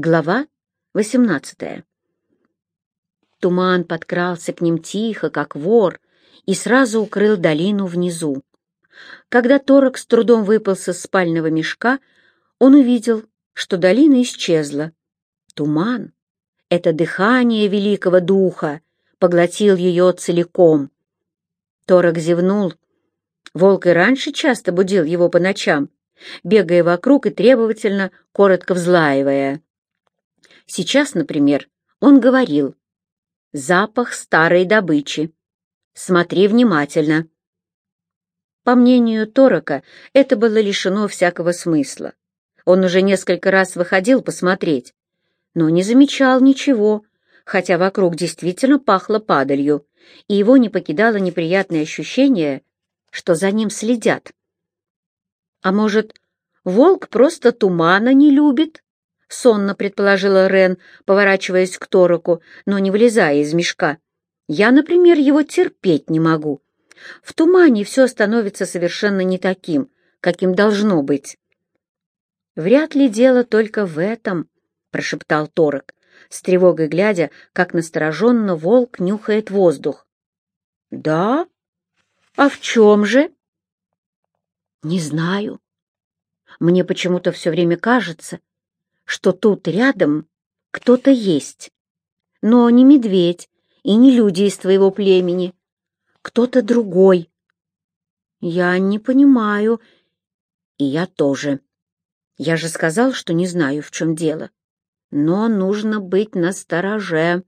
Глава 18 Туман подкрался к ним тихо, как вор, и сразу укрыл долину внизу. Когда Торок с трудом выпался из спального мешка, он увидел, что долина исчезла. Туман — это дыхание великого духа, поглотил ее целиком. Торок зевнул. Волк и раньше часто будил его по ночам, бегая вокруг и требовательно, коротко взлаивая. Сейчас, например, он говорил «Запах старой добычи. Смотри внимательно». По мнению Торока, это было лишено всякого смысла. Он уже несколько раз выходил посмотреть, но не замечал ничего, хотя вокруг действительно пахло падалью, и его не покидало неприятное ощущение, что за ним следят. А может, волк просто тумана не любит? — сонно предположила Рен, поворачиваясь к Тороку, но не вылезая из мешка. «Я, например, его терпеть не могу. В тумане все становится совершенно не таким, каким должно быть». «Вряд ли дело только в этом», — прошептал Торок, с тревогой глядя, как настороженно волк нюхает воздух. «Да? А в чем же?» «Не знаю. Мне почему-то все время кажется, что тут рядом кто-то есть. Но не медведь и не люди из твоего племени. Кто-то другой. Я не понимаю. И я тоже. Я же сказал, что не знаю, в чем дело. Но нужно быть настороже.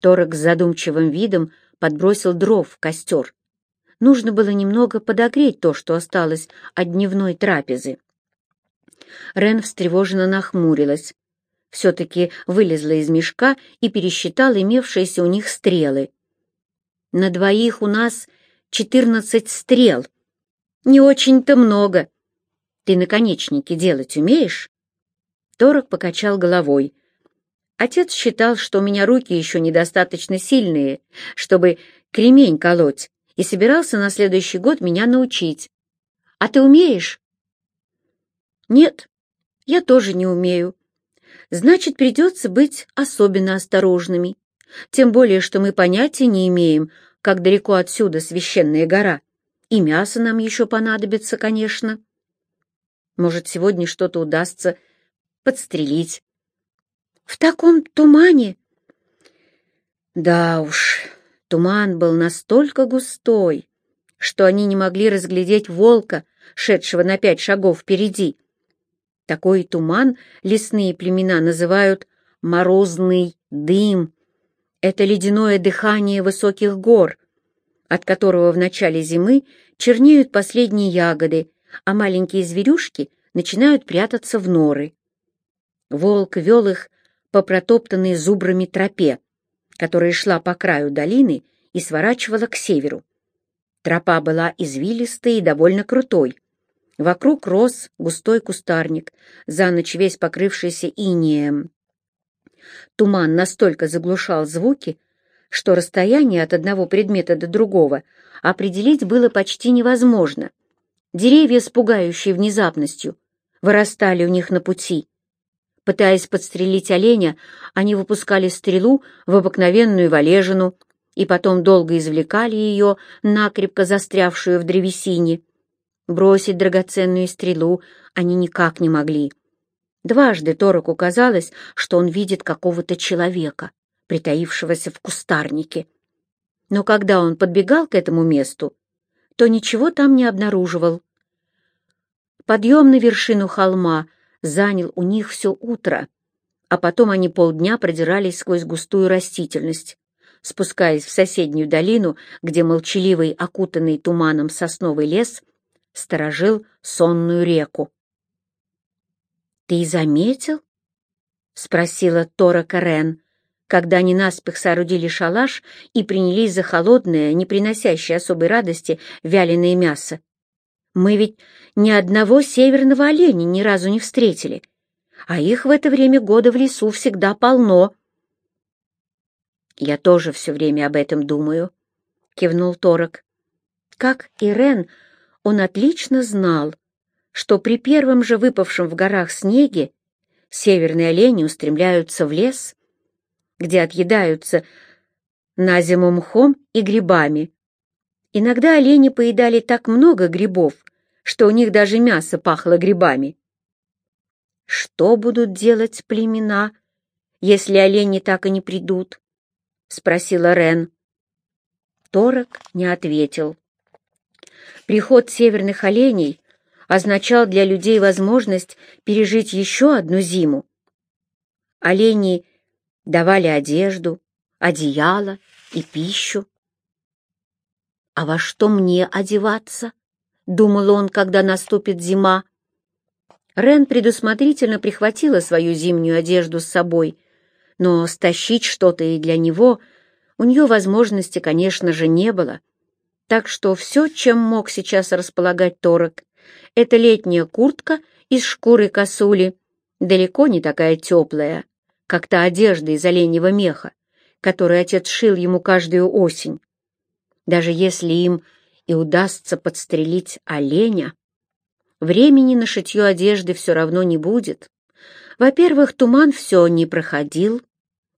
Торок с задумчивым видом подбросил дров в костер. Нужно было немного подогреть то, что осталось от дневной трапезы. Рен встревоженно нахмурилась. Все-таки вылезла из мешка и пересчитала имевшиеся у них стрелы. «На двоих у нас четырнадцать стрел. Не очень-то много. Ты наконечники делать умеешь?» Торок покачал головой. Отец считал, что у меня руки еще недостаточно сильные, чтобы кремень колоть, и собирался на следующий год меня научить. А ты умеешь? Нет, я тоже не умею. Значит, придется быть особенно осторожными. Тем более, что мы понятия не имеем, как далеко отсюда священная гора. И мясо нам еще понадобится, конечно. Может, сегодня что-то удастся подстрелить. В таком тумане? Да уж, туман был настолько густой, что они не могли разглядеть волка, шедшего на пять шагов впереди. Такой туман лесные племена называют «морозный дым». Это ледяное дыхание высоких гор, от которого в начале зимы чернеют последние ягоды, а маленькие зверюшки начинают прятаться в норы. Волк вел их по протоптанной зубрами тропе, которая шла по краю долины и сворачивала к северу. Тропа была извилистой и довольно крутой. Вокруг рос густой кустарник, за ночь весь покрывшийся инеем. Туман настолько заглушал звуки, что расстояние от одного предмета до другого определить было почти невозможно. Деревья с пугающей внезапностью вырастали у них на пути. Пытаясь подстрелить оленя, они выпускали стрелу в обыкновенную валежину и потом долго извлекали ее, накрепко застрявшую в древесине. Бросить драгоценную стрелу они никак не могли. Дважды Тороку казалось, что он видит какого-то человека, притаившегося в кустарнике. Но когда он подбегал к этому месту, то ничего там не обнаруживал. Подъем на вершину холма занял у них все утро, а потом они полдня продирались сквозь густую растительность, спускаясь в соседнюю долину, где молчаливый, окутанный туманом сосновый лес сторожил сонную реку. «Ты заметил?» — спросила Тора Карен, когда они наспех соорудили шалаш и принялись за холодное, не приносящее особой радости, вяленое мясо. «Мы ведь ни одного северного оленя ни разу не встретили, а их в это время года в лесу всегда полно». «Я тоже все время об этом думаю», — кивнул Торок. Как и Рен, он отлично знал, что при первом же выпавшем в горах снеге северные олени устремляются в лес, где отъедаются на зиму мхом и грибами. Иногда олени поедали так много грибов, что у них даже мясо пахло грибами. Что будут делать племена, если олени так и не придут? — спросила Рен. Торок не ответил. Приход северных оленей означал для людей возможность пережить еще одну зиму. Олени давали одежду, одеяло и пищу. «А во что мне одеваться?» — думал он, когда наступит зима. Рен предусмотрительно прихватила свою зимнюю одежду с собой, но стащить что-то и для него у нее возможности, конечно же, не было. Так что все, чем мог сейчас располагать Торок, это летняя куртка из шкуры косули, далеко не такая теплая, как та одежда из оленьего меха, которую отец шил ему каждую осень. Даже если им и удастся подстрелить оленя, времени на шитье одежды все равно не будет. Во-первых, туман все не проходил,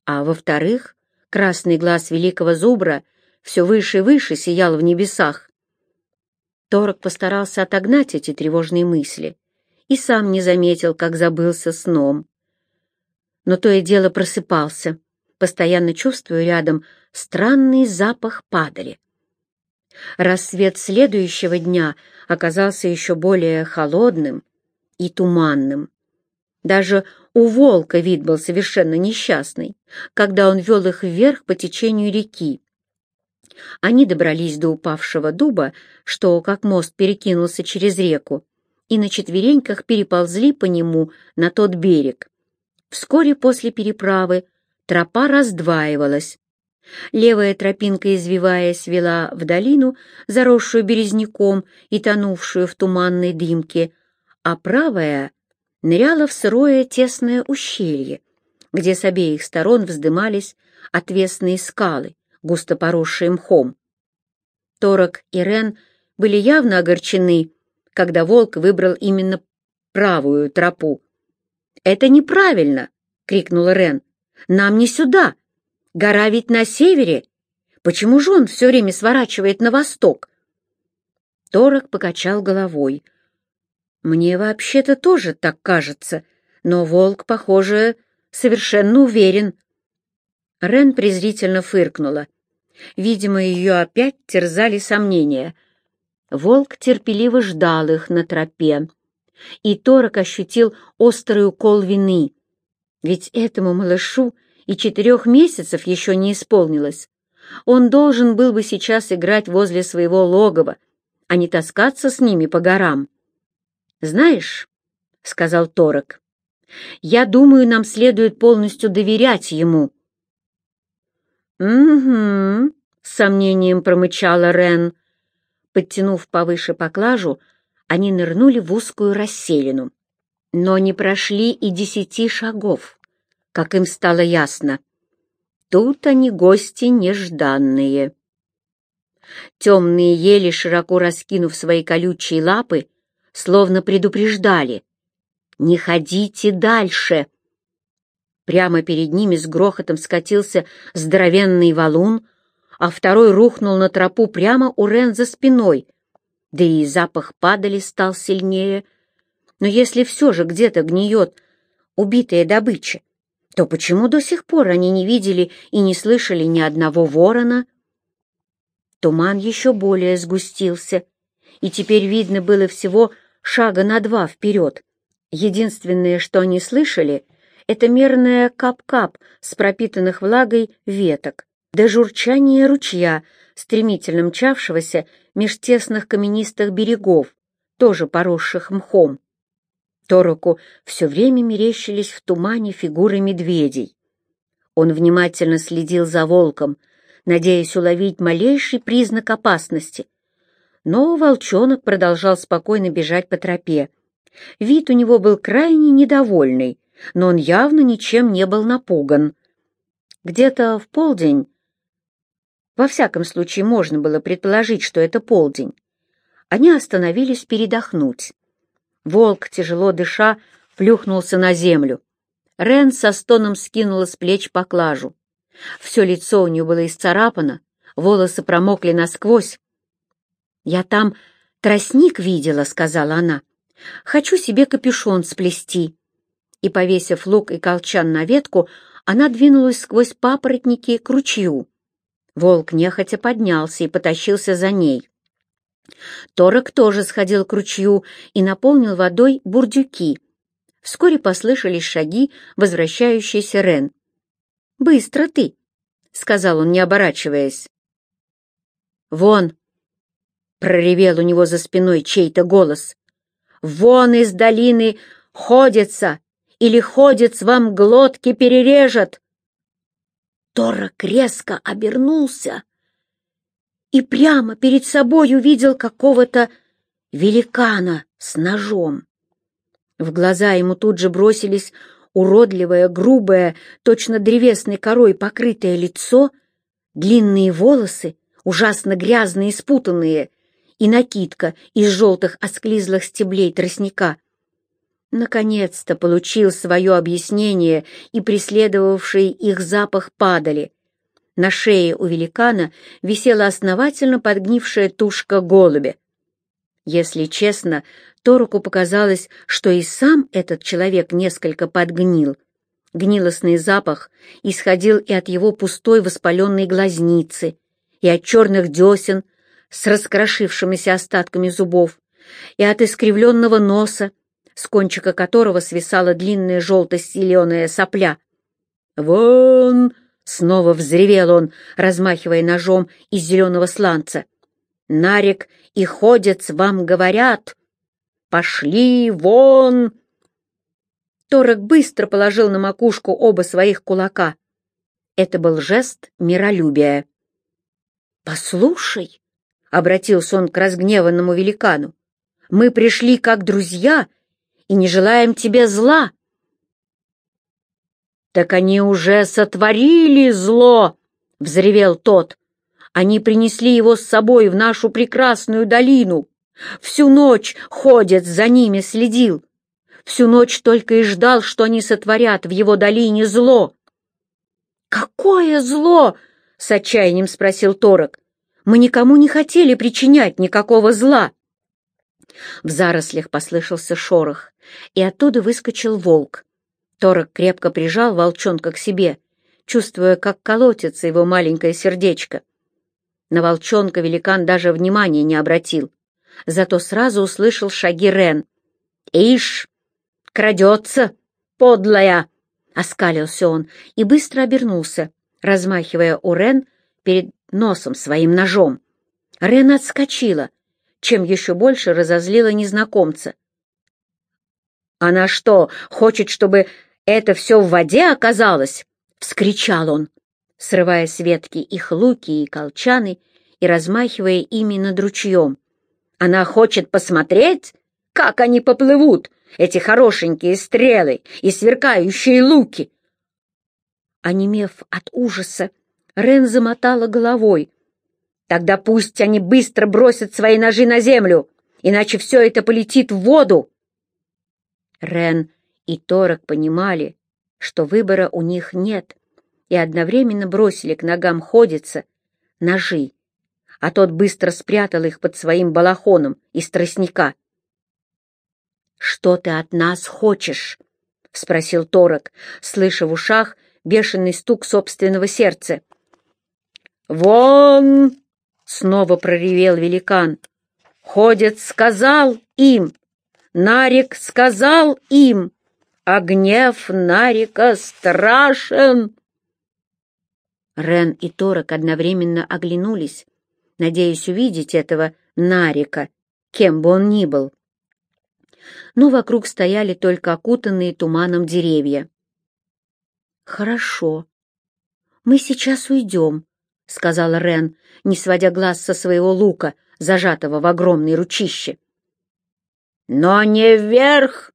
а во-вторых, красный глаз великого зубра все выше и выше сиял в небесах. Торок постарался отогнать эти тревожные мысли и сам не заметил, как забылся сном. Но то и дело просыпался, постоянно чувствуя рядом странный запах падали. Рассвет следующего дня оказался еще более холодным и туманным. Даже у волка вид был совершенно несчастный, когда он вел их вверх по течению реки. Они добрались до упавшего дуба, что как мост перекинулся через реку, и на четвереньках переползли по нему на тот берег. Вскоре после переправы тропа раздваивалась, Левая тропинка, извиваясь, вела в долину, заросшую березняком и тонувшую в туманной дымке, а правая ныряла в сырое тесное ущелье, где с обеих сторон вздымались отвесные скалы, густо поросшие мхом. Торок и Рен были явно огорчены, когда волк выбрал именно правую тропу. «Это неправильно!» — крикнула Рен. «Нам не сюда!» Гора ведь на севере. Почему же он все время сворачивает на восток? Торок покачал головой. Мне вообще-то тоже так кажется, но волк, похоже, совершенно уверен. Рен презрительно фыркнула. Видимо, ее опять терзали сомнения. Волк терпеливо ждал их на тропе, и Торок ощутил острый укол вины. Ведь этому малышу и четырех месяцев еще не исполнилось. Он должен был бы сейчас играть возле своего логова, а не таскаться с ними по горам. «Знаешь», — сказал Торок, — «я думаю, нам следует полностью доверять ему». «Угу», — с сомнением промычала Рен. Подтянув повыше поклажу, они нырнули в узкую расселину, но не прошли и десяти шагов как им стало ясно. Тут они гости нежданные. Темные ели, широко раскинув свои колючие лапы, словно предупреждали. «Не ходите дальше!» Прямо перед ними с грохотом скатился здоровенный валун, а второй рухнул на тропу прямо у Рен за спиной. Да и запах падали стал сильнее. Но если все же где-то гниет убитая добыча, то почему до сих пор они не видели и не слышали ни одного ворона? Туман еще более сгустился, и теперь видно было всего шага на два вперед. Единственное, что они слышали, это мерное кап-кап с пропитанных влагой веток, да журчание ручья, стремительно мчавшегося меж тесных каменистых берегов, тоже поросших мхом. Тороку все время мерещились в тумане фигуры медведей. Он внимательно следил за волком, надеясь уловить малейший признак опасности. Но волчонок продолжал спокойно бежать по тропе. Вид у него был крайне недовольный, но он явно ничем не был напуган. Где-то в полдень, во всяком случае можно было предположить, что это полдень, они остановились передохнуть. Волк, тяжело дыша, плюхнулся на землю. Рен со стоном скинула с плеч поклажу. Все лицо у нее было исцарапано, волосы промокли насквозь. «Я там тростник видела», — сказала она. «Хочу себе капюшон сплести». И, повесив лук и колчан на ветку, она двинулась сквозь папоротники к ручью. Волк нехотя поднялся и потащился за ней. Торок тоже сходил к ручью и наполнил водой бурдюки. Вскоре послышались шаги, возвращающиеся Рен. «Быстро ты!» — сказал он, не оборачиваясь. «Вон!» — проревел у него за спиной чей-то голос. «Вон из долины ходится! Или ходец вам глотки перережет!» Торок резко обернулся и прямо перед собой увидел какого-то великана с ножом. В глаза ему тут же бросились уродливое, грубое, точно древесной корой покрытое лицо, длинные волосы, ужасно грязные и спутанные, и накидка из желтых осклизлых стеблей тростника. Наконец-то получил свое объяснение и преследовавший их запах падали. На шее у великана висела основательно подгнившая тушка голубя. Если честно, Торуку показалось, что и сам этот человек несколько подгнил. Гнилостный запах исходил и от его пустой воспаленной глазницы, и от черных десен с раскрошившимися остатками зубов, и от искривленного носа, с кончика которого свисала длинная желто-зеленая сопля. «Вон!» — снова взревел он, размахивая ножом из зеленого сланца. «Нарик и ходец вам говорят! Пошли вон!» Торок быстро положил на макушку оба своих кулака. Это был жест миролюбия. «Послушай!» — обратился он к разгневанному великану. «Мы пришли как друзья и не желаем тебе зла. «Так они уже сотворили зло!» — взревел тот. «Они принесли его с собой в нашу прекрасную долину. Всю ночь ходят, за ними следил. Всю ночь только и ждал, что они сотворят в его долине зло». «Какое зло?» — с отчаянием спросил Торок. «Мы никому не хотели причинять никакого зла». В зарослях послышался шорох, и оттуда выскочил волк. Торок крепко прижал волчонка к себе, чувствуя, как колотится его маленькое сердечко. На волчонка великан даже внимания не обратил, зато сразу услышал шаги Рен. «Ишь, крадется, подлая!» — оскалился он и быстро обернулся, размахивая у Рен перед носом своим ножом. Рен отскочила, чем еще больше разозлила незнакомца. «Она что, хочет, чтобы это все в воде оказалось?» — вскричал он, срывая с ветки их луки и колчаны и размахивая ими над ручьем. «Она хочет посмотреть, как они поплывут, эти хорошенькие стрелы и сверкающие луки!» Онемев от ужаса, Рен замотала головой, Тогда пусть они быстро бросят свои ножи на землю, иначе все это полетит в воду. Рен и Торок понимали, что выбора у них нет, и одновременно бросили к ногам ходица ножи, а тот быстро спрятал их под своим балахоном из тростника. «Что ты от нас хочешь?» — спросил Торок, слыша в ушах бешеный стук собственного сердца. «Вон!» — снова проревел великан. «Ходит, сказал им! Нарик сказал им! А гнев Нарика страшен!» Рен и Торок одновременно оглянулись, надеясь увидеть этого Нарика, кем бы он ни был. Но вокруг стояли только окутанные туманом деревья. «Хорошо. Мы сейчас уйдем», — сказал Рен, не сводя глаз со своего лука, зажатого в огромной ручище. «Но не вверх!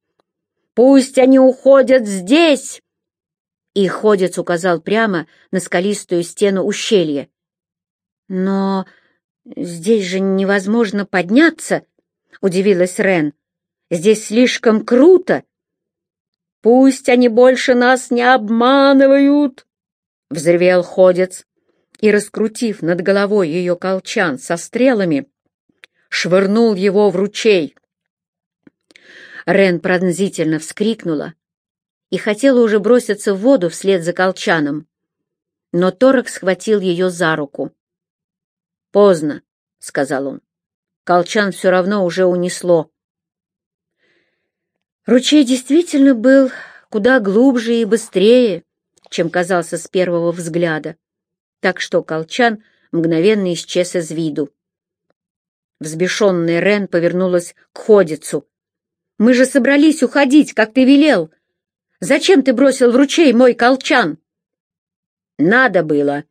Пусть они уходят здесь!» И ходец указал прямо на скалистую стену ущелья. «Но здесь же невозможно подняться!» — удивилась Рен. «Здесь слишком круто!» Пусть они больше нас не обманывают!» — взревел ходец и, раскрутив над головой ее колчан со стрелами, швырнул его в ручей. Рен пронзительно вскрикнула и хотела уже броситься в воду вслед за колчаном, но Торок схватил ее за руку. «Поздно», — сказал он. «Колчан все равно уже унесло». Ручей действительно был куда глубже и быстрее, чем казался с первого взгляда, так что колчан мгновенно исчез из виду. Взбешенная Рен повернулась к ходицу. «Мы же собрались уходить, как ты велел! Зачем ты бросил в ручей мой колчан?» «Надо было.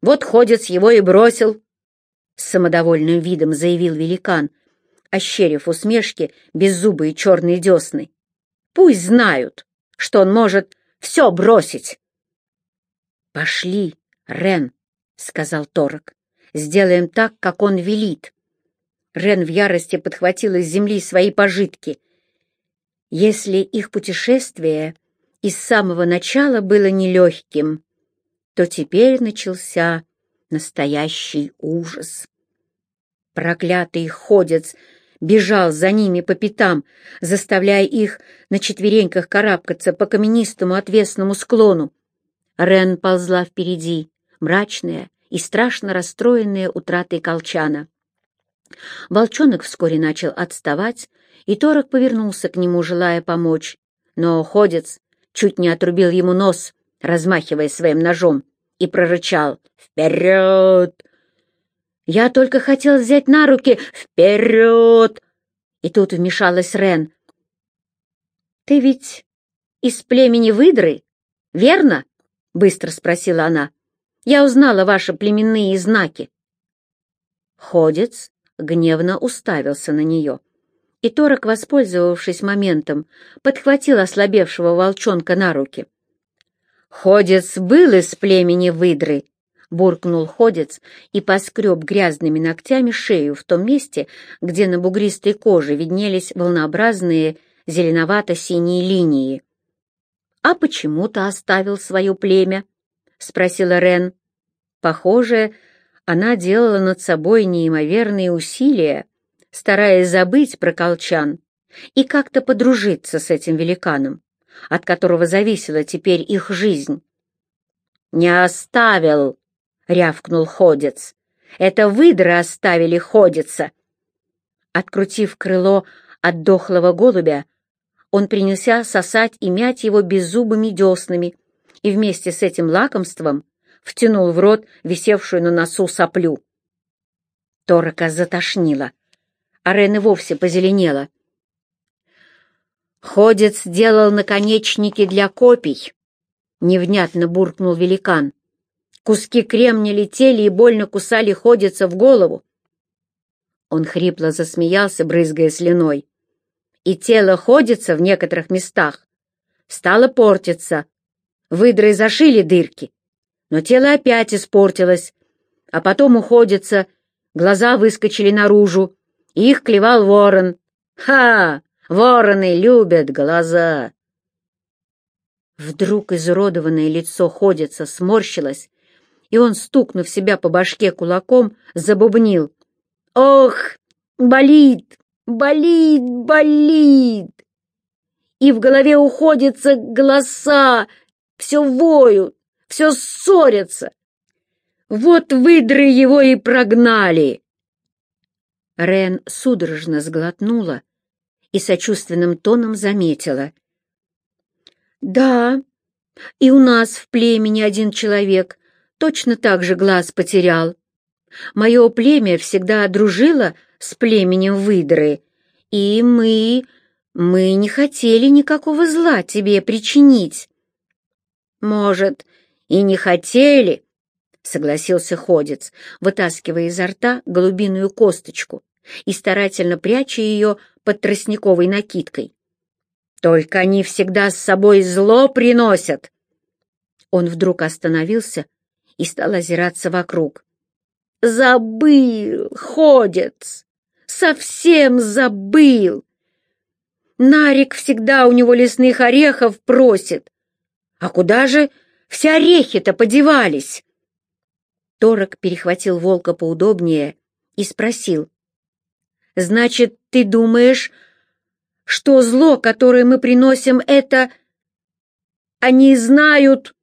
Вот ходец его и бросил», — с самодовольным видом заявил великан, ощерив усмешки беззубые черные десны. «Пусть знают, что он может все бросить». «Пошли, Рен», — сказал Торок. «Сделаем так, как он велит». Рен в ярости подхватила с земли свои пожитки. Если их путешествие и с самого начала было нелегким, то теперь начался настоящий ужас. Проклятый ходец бежал за ними по пятам, заставляя их на четвереньках карабкаться по каменистому отвесному склону. Рен ползла впереди, мрачная и страшно расстроенная утратой колчана. Волчонок вскоре начал отставать, и Торок повернулся к нему, желая помочь. Но ходец чуть не отрубил ему нос, размахивая своим ножом, и прорычал «Вперед!». «Я только хотел взять на руки «Вперед!» И тут вмешалась Рен. «Ты ведь из племени выдры, верно?» — быстро спросила она. «Я узнала ваши племенные знаки». Ходец гневно уставился на нее. И Торок, воспользовавшись моментом, подхватил ослабевшего волчонка на руки. «Ходец был из племени выдры», — буркнул ходец и поскреб грязными ногтями шею в том месте, где на бугристой коже виднелись волнообразные зеленовато-синие линии. «А почему ты оставил свое племя?» — спросила Рен. Похоже, она делала над собой неимоверные усилия, стараясь забыть про колчан и как-то подружиться с этим великаном, от которого зависела теперь их жизнь. «Не оставил!» — рявкнул ходец. «Это выдры оставили ходиться!» Открутив крыло от дохлого голубя, он принялся сосать и мять его беззубыми деснами, и вместе с этим лакомством втянул в рот висевшую на носу соплю. Торока затошнила, а Рен и вовсе позеленела. «Ходец делал наконечники для копий», — невнятно буркнул великан. Куски кремня летели и больно кусали ходица в голову. Он хрипло засмеялся, брызгая слюной. И тело ходится в некоторых местах. Стало портиться. Выдры зашили дырки, но тело опять испортилось, а потом уходится, глаза выскочили наружу, и их клевал ворон. Ха! Вороны любят глаза! Вдруг изуродованное лицо ходится, сморщилось, и он, стукнув себя по башке кулаком, забубнил. «Ох, болит, болит, болит!» И в голове уходятся голоса, все воют, все ссорятся. Вот выдры его и прогнали. Рен судорожно сглотнула и сочувственным тоном заметила. «Да, и у нас в племени один человек точно так же глаз потерял. Мое племя всегда дружило с племенем выдры, и мы... мы не хотели никакого зла тебе причинить». «Может, «И не хотели», — согласился ходец, вытаскивая изо рта голубиную косточку и старательно пряча ее под тростниковой накидкой. «Только они всегда с собой зло приносят!» Он вдруг остановился и стал озираться вокруг. «Забыл, ходец! Совсем забыл! Нарик всегда у него лесных орехов просит. А куда же все орехи-то подевались?» Торок перехватил волка поудобнее и спросил. «Значит, ты думаешь, что зло, которое мы приносим, это...» «Они знают,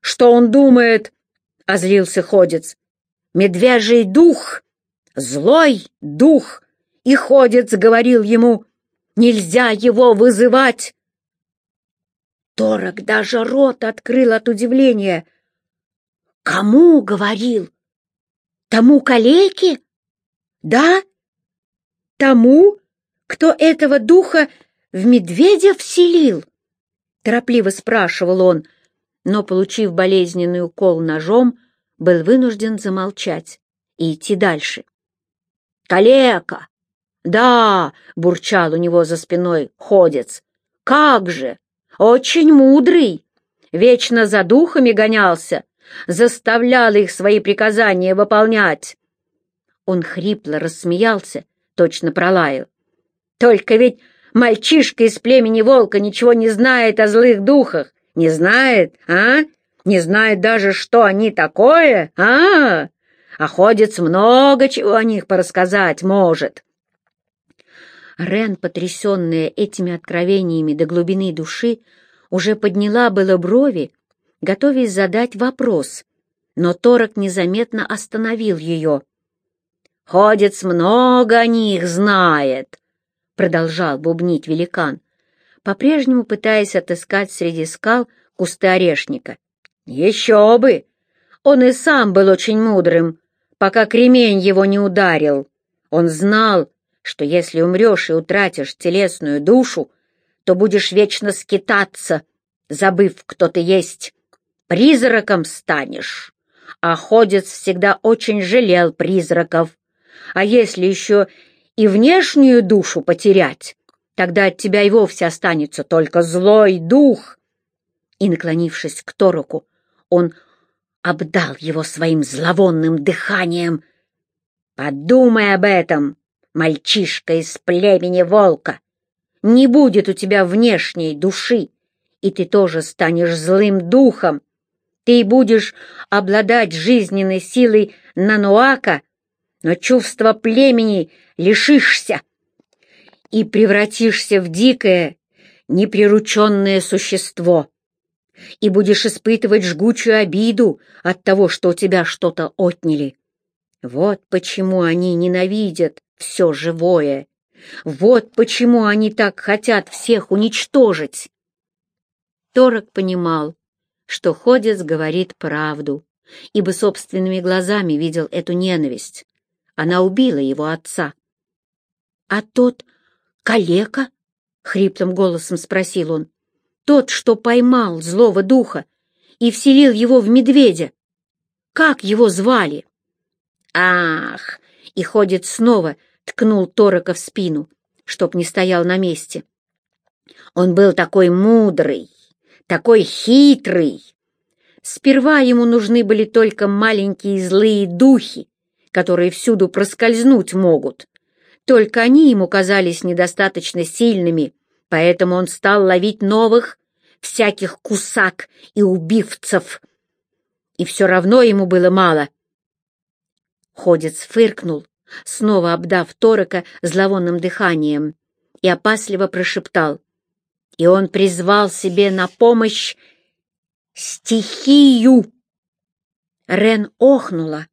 что он думает», — озлился ходец. «Медвежий дух, злой дух, и ходец говорил ему, нельзя его вызывать». Торок даже рот открыл от удивления. «Кому говорил? Тому калеке? Да? Тому, кто этого духа в медведя вселил?» Торопливо спрашивал он, но, получив болезненный укол ножом, был вынужден замолчать и идти дальше. «Калека! Да!» — бурчал у него за спиной ходец. «Как же! Очень мудрый! Вечно за духами гонялся, заставлял их свои приказания выполнять!» Он хрипло рассмеялся, точно пролаял. «Только ведь мальчишка из племени волка ничего не знает о злых духах, не знает, а? Не знает даже, что они такое, а? А ходец много чего о них порассказать может. Рен, потрясенная этими откровениями до глубины души, уже подняла было брови, готовясь задать вопрос, но Торок незаметно остановил ее. «Ходец много о них знает», — продолжал бубнить великан, по-прежнему пытаясь отыскать среди скал кусты орешника. «Еще бы! Он и сам был очень мудрым, пока кремень его не ударил. Он знал, что если умрешь и утратишь телесную душу, то будешь вечно скитаться, забыв, кто ты есть. Призраком станешь. А ходец всегда очень жалел призраков. А если еще и внешнюю душу потерять, тогда от тебя и вовсе останется только злой дух. И, наклонившись к Тороку, он обдал его своим зловонным дыханием. «Подумай об этом, мальчишка из племени волка. Не будет у тебя внешней души, и ты тоже станешь злым духом. Ты будешь обладать жизненной силой Нануака, но чувства племени лишишься и превратишься в дикое, неприрученное существо, и будешь испытывать жгучую обиду от того, что у тебя что-то отняли. Вот почему они ненавидят все живое. Вот почему они так хотят всех уничтожить. Торок понимал, что Ходец говорит правду, ибо собственными глазами видел эту ненависть. Она убила его отца. А тот калека? — хриплым голосом спросил он. Тот, что поймал злого духа и вселил его в медведя. Как его звали? Ах! И ходит снова, ткнул Торока в спину, чтоб не стоял на месте. Он был такой мудрый, такой хитрый. Сперва ему нужны были только маленькие злые духи, которые всюду проскользнуть могут. Только они ему казались недостаточно сильными, поэтому он стал ловить новых, всяких кусак и убивцев. И все равно ему было мало. Ходец фыркнул, снова обдав Торока зловонным дыханием, и опасливо прошептал. И он призвал себе на помощь стихию. Рен охнула,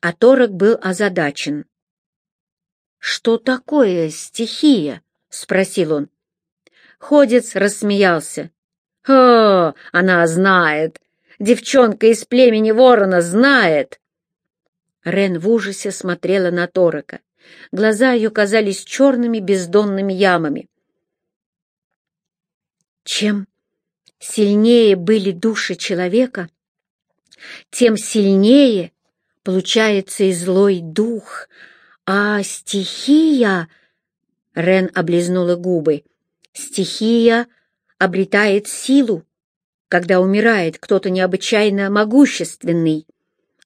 а Торок был озадачен. «Что такое стихия?» — спросил он. Ходец рассмеялся. «О, она знает! Девчонка из племени ворона знает!» Рен в ужасе смотрела на Торока. Глаза ее казались черными бездонными ямами. Чем сильнее были души человека, тем сильнее получается и злой дух, а стихия... Рен облизнула губы. Стихия обретает силу, когда умирает кто-то необычайно могущественный,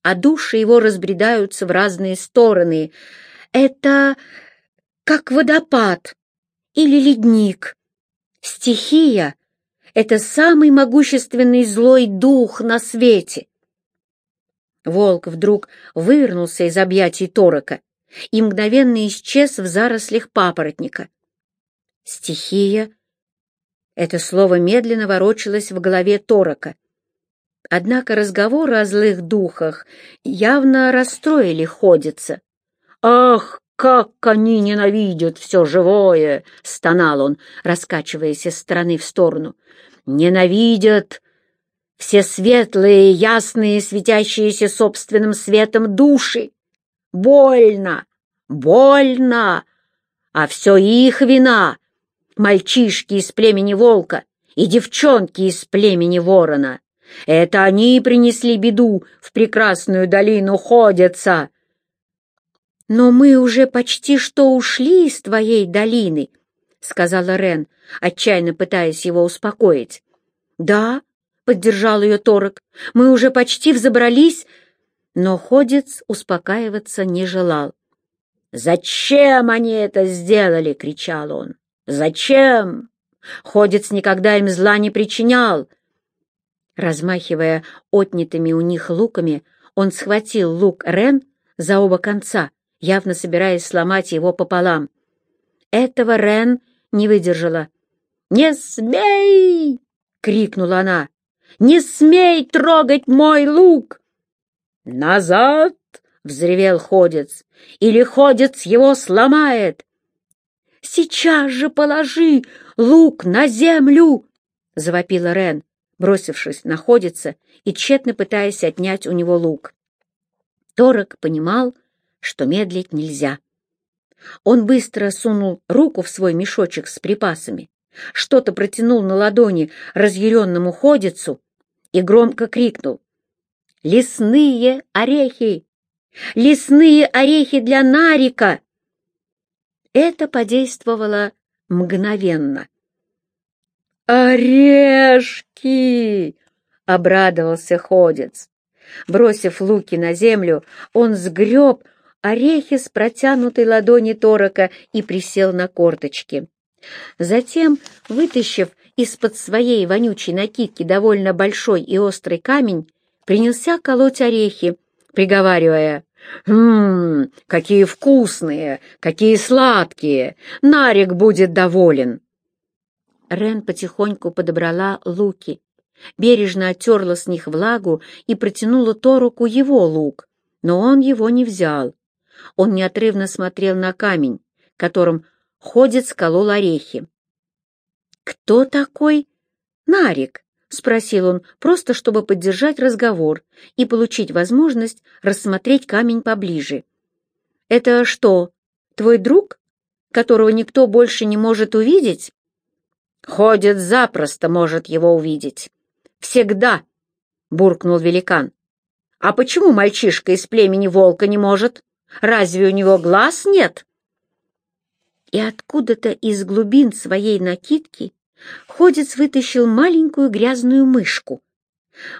а души его разбредаются в разные стороны. Это как водопад, или ледник. Стихия — это самый могущественный злой дух на свете. Волк вдруг вывернулся из объятий Торока и мгновенно исчез в зарослях папоротника. Стихия — это слово медленно ворочалось в голове Торока. Однако разговоры о злых духах явно расстроили ходица. «Ах, как они ненавидят все живое!» — стонал он, раскачиваясь из стороны в сторону. «Ненавидят все светлые, ясные, светящиеся собственным светом души! Больно! Больно! А все их вина! Мальчишки из племени волка и девчонки из племени ворона! Это они принесли беду в прекрасную долину ходятся!» «Но мы уже почти что ушли из твоей долины», — сказала Рен, отчаянно пытаясь его успокоить. «Да», — поддержал ее Торок, — «мы уже почти взобрались», но ходец успокаиваться не желал. «Зачем они это сделали?» — кричал он. «Зачем? Ходец никогда им зла не причинял». Размахивая отнятыми у них луками, он схватил лук Рен за оба конца явно собираясь сломать его пополам. Этого Рен не выдержала. «Не смей!» — крикнула она. «Не смей трогать мой лук!» «Назад!» — взревел ходец. «Или ходец его сломает!» «Сейчас же положи лук на землю!» — завопила Рен, бросившись находиться и тщетно пытаясь отнять у него лук. Торок понимал, что медлить нельзя. Он быстро сунул руку в свой мешочек с припасами, что-то протянул на ладони разъяренному ходицу и громко крикнул. «Лесные орехи! Лесные орехи для Нарика!» Это подействовало мгновенно. «Орешки!» — обрадовался ходец. Бросив луки на землю, он сгреб орехи с протянутой ладони Торока и присел на корточки. Затем, вытащив из-под своей вонючей накидки довольно большой и острый камень, принялся колоть орехи, приговаривая «Ммм, какие вкусные, какие сладкие! Нарик будет доволен!» Рен потихоньку подобрала луки, бережно оттерла с них влагу и протянула Торуку его лук, но он его не взял. Он неотрывно смотрел на камень, которым ходит сколол орехи. «Кто такой Нарик?» — спросил он, просто чтобы поддержать разговор и получить возможность рассмотреть камень поближе. «Это что, твой друг, которого никто больше не может увидеть?» «Ходит запросто может его увидеть. Всегда!» — буркнул великан. «А почему мальчишка из племени волка не может?» Разве у него глаз нет?» И откуда-то из глубин своей накидки Ходец вытащил маленькую грязную мышку.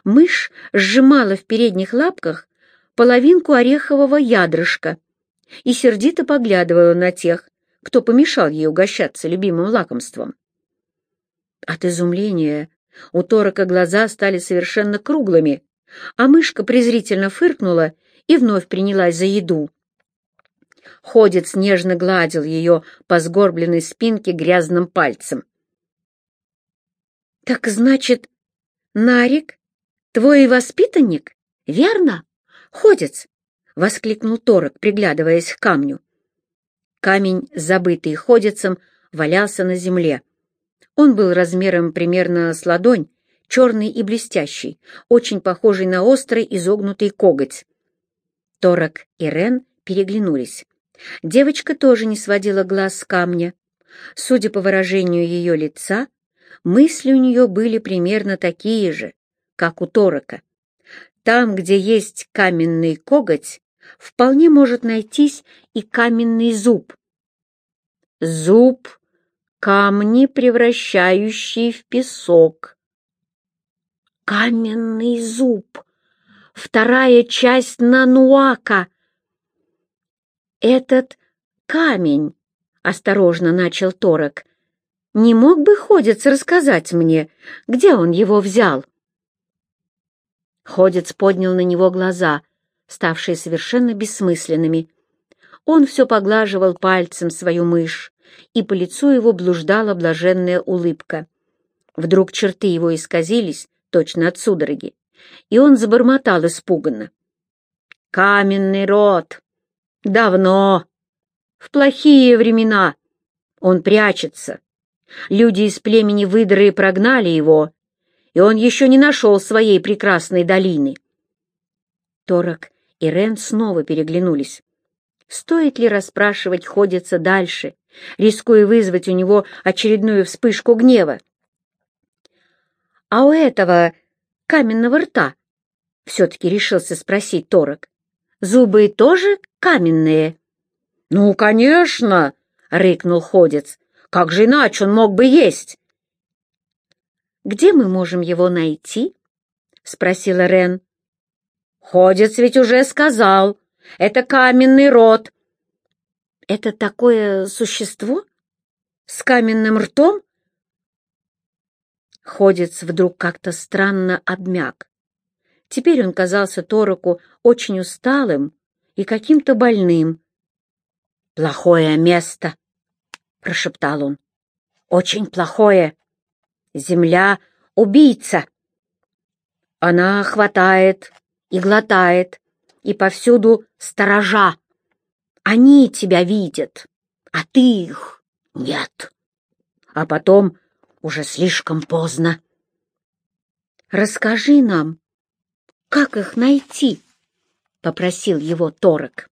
Мышь сжимала в передних лапках половинку орехового ядрышка и сердито поглядывала на тех, кто помешал ей угощаться любимым лакомством. От изумления у Торока глаза стали совершенно круглыми, а мышка презрительно фыркнула и вновь принялась за еду. Ходец нежно гладил ее по сгорбленной спинке грязным пальцем. «Так значит, Нарик, твой воспитанник, верно? Ходец!» — воскликнул Торок, приглядываясь к камню. Камень, забытый ходицем, валялся на земле. Он был размером примерно с ладонь, черный и блестящий, очень похожий на острый изогнутый коготь. Торок и Рен переглянулись. Девочка тоже не сводила глаз с камня. Судя по выражению ее лица, мысли у нее были примерно такие же, как у Торока. Там, где есть каменный коготь, вполне может найтись и каменный зуб. Зуб — камни, превращающие в песок. Каменный зуб — вторая часть Нануака — этот камень осторожно начал Торок, не мог бы Ходец рассказать мне, где он его взял? Ходец поднял на него глаза, ставшие совершенно бессмысленными. Он все поглаживал пальцем свою мышь, и по лицу его блуждала блаженная улыбка. Вдруг черты его исказились, точно от судороги, и он забормотал испуганно. «Каменный рот! Давно! В плохие времена! Он прячется! Люди из племени выдры прогнали его, и он еще не нашел своей прекрасной долины!» Торок и Рен снова переглянулись. Стоит ли расспрашивать ходится дальше, рискуя вызвать у него очередную вспышку гнева? «А у этого каменного рта?» — все-таки решился спросить Торок. «Зубы тоже каменные?» «Ну, конечно!» — рыкнул ходец. «Как же иначе он мог бы есть?» «Где мы можем его найти?» — спросила Рен. «Ходец ведь уже сказал. Это каменный рот». «Это такое существо? С каменным ртом?» Ходец вдруг как-то странно обмяк. Теперь он казался Тороку очень усталым и каким-то больным. «Плохое место!» — прошептал он. «Очень плохое! Земля — убийца! Она хватает и глотает, и повсюду сторожа. Они тебя видят, а ты их нет. А потом уже слишком поздно. «Расскажи нам, как их найти?» — попросил его Торок.